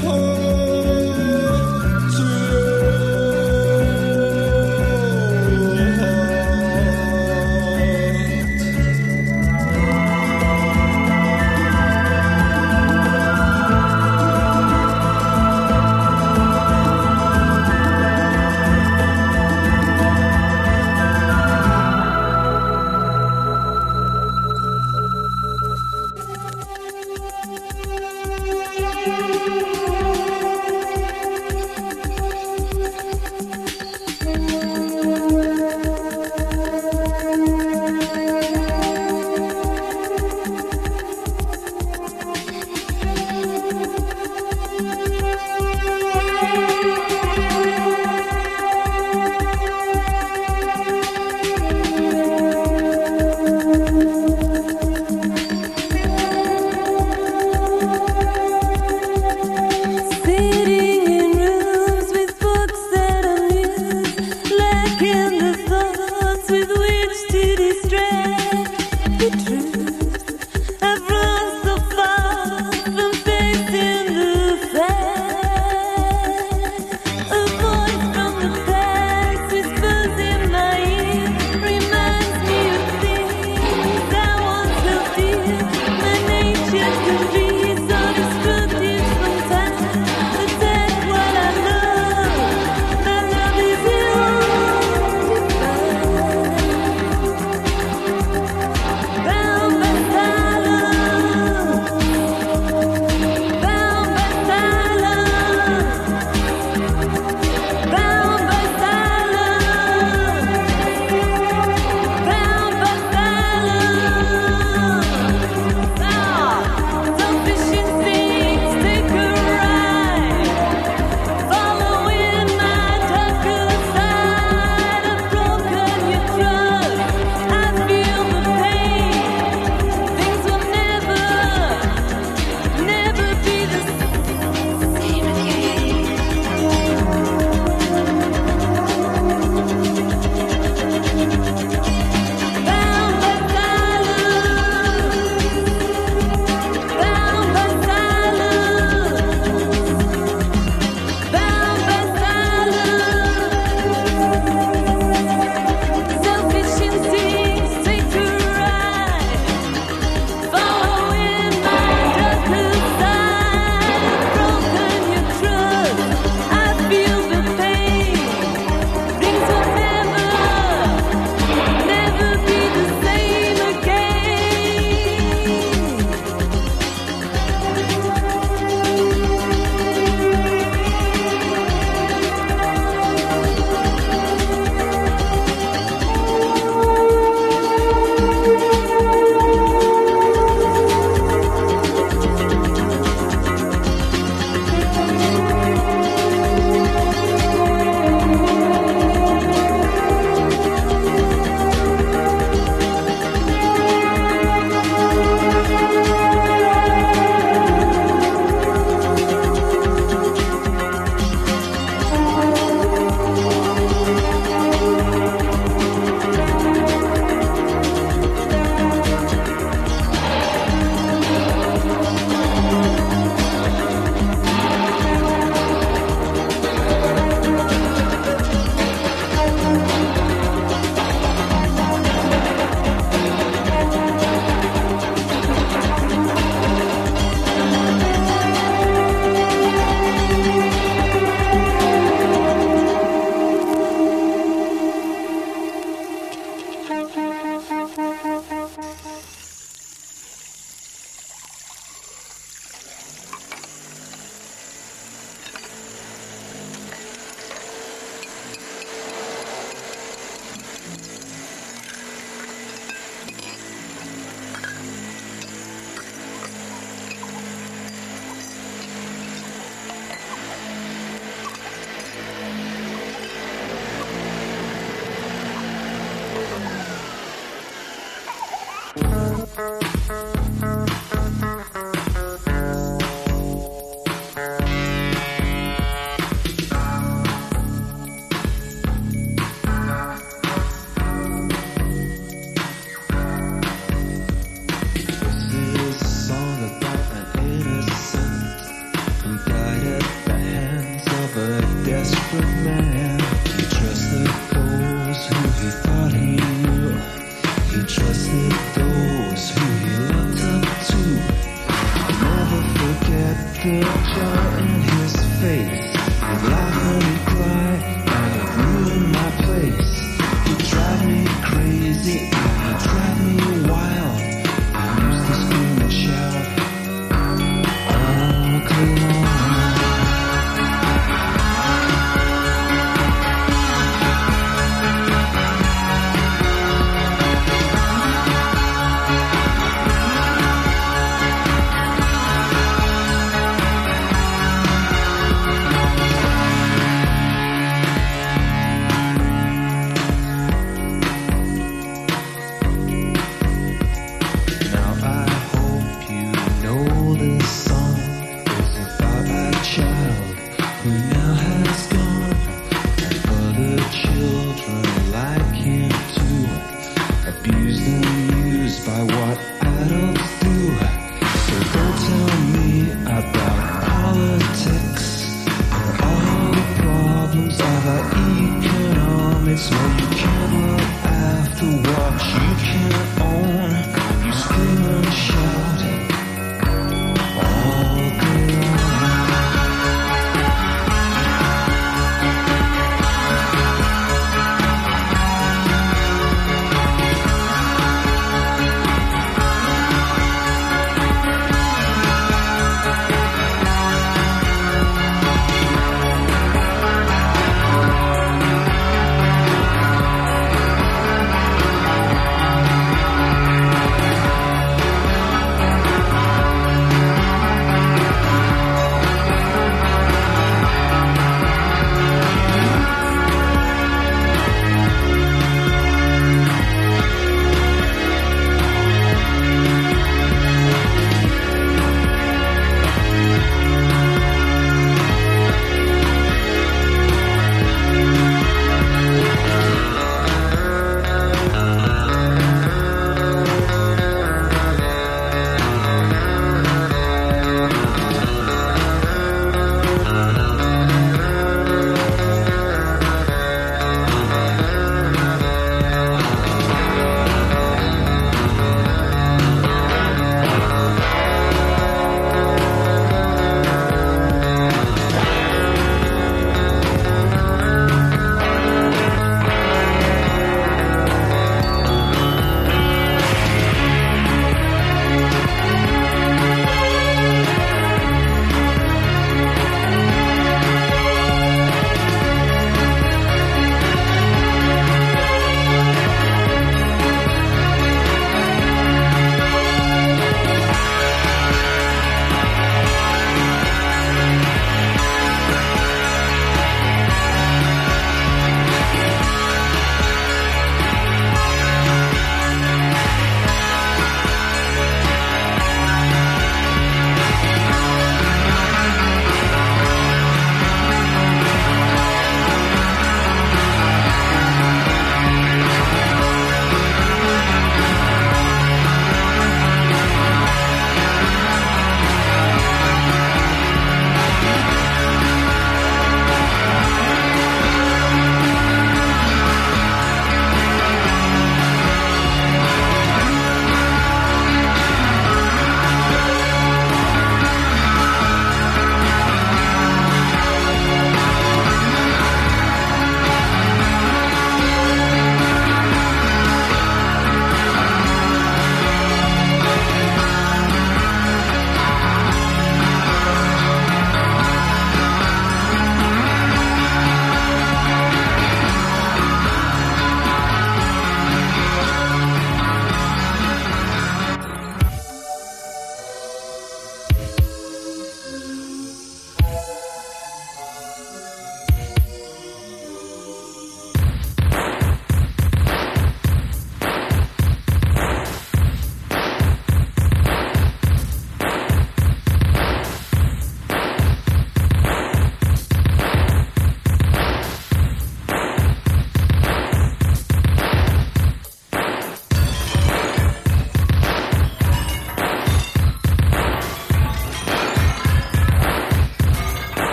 home.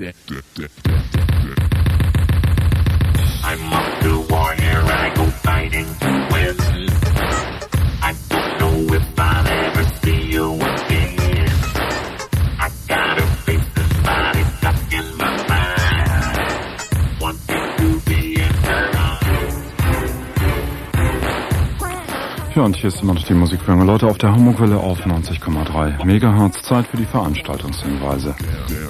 I'm off to war, here I go fighting to win. I don't know if I'll ever see you again. I got a face this body stuck in my mind. Wanting to be in her. Ja, und hier ist immer noch die Musik für junge Leute auf der Homoquelle auf 90,3 Megahertz. Zeit für die Veranstaltungshinweise. Yeah.